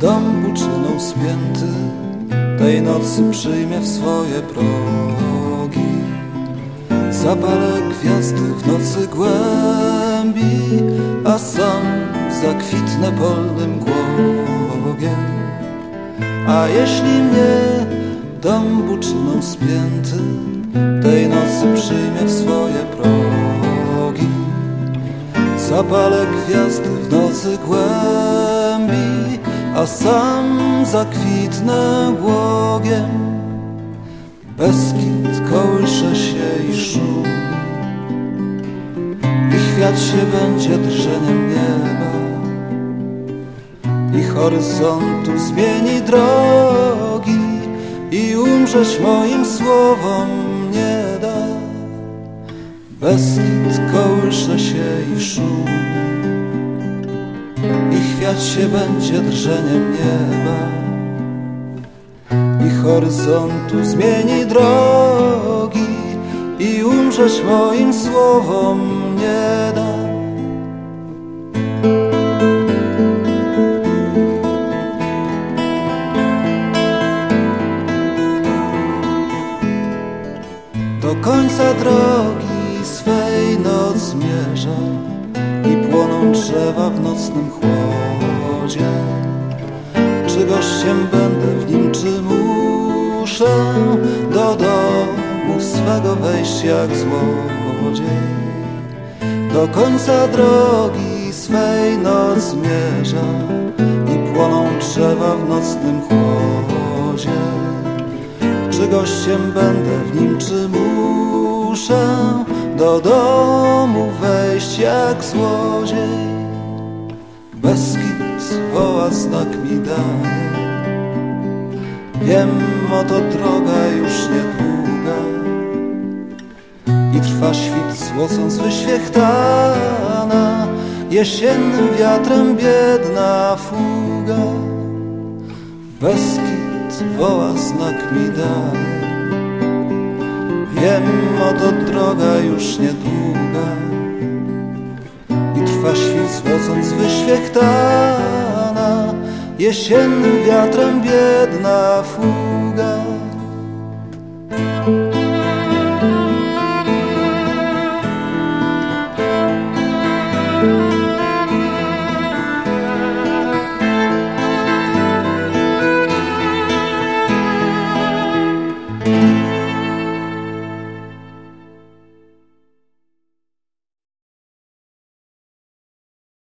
Dom buczyną spięty Tej nocy przyjmie w swoje progi. Zapalę gwiazdy w nocy głębi A sam zakwitnę polnym głogiem. A jeśli mnie dom buczyną spięty Tej nocy przyjmie w swoje progi. Zapalę gwiazdy w nocy głębi a sam zakwitnę głogiem. Beskid kołysze się i szumi i chwiać się będzie drżeniem nieba i horyzontu zmieni drogi i umrzeć moim słowom nie da. Beskid kołysze się i szumi chwiać się będzie drżeniem nieba i horyzontu zmieni drogi i umrzeć moim słowom nie da. Do końca drogi swej noc zmierza i płoną drzewa w nocnym chłodzie. Czy gościem będę w nim, czy muszę do domu swego wejść jak złodziej? Do końca drogi swej noc zmierza i płoną drzewa w nocnym chłodzie. Czy gościem będę w nim, czy muszę do domu wejść jak złodziej? Beskid znak mi daje. Wiem, oto droga już niedługa i trwa świt złocąc wyświechtana jesiennym wiatrem biedna fuga. Beskid woła, znak mi daje. Wiem, oto droga już niedługa i trwa świt złocąc wyświechtana jesiennym wiatrem biedna fuga.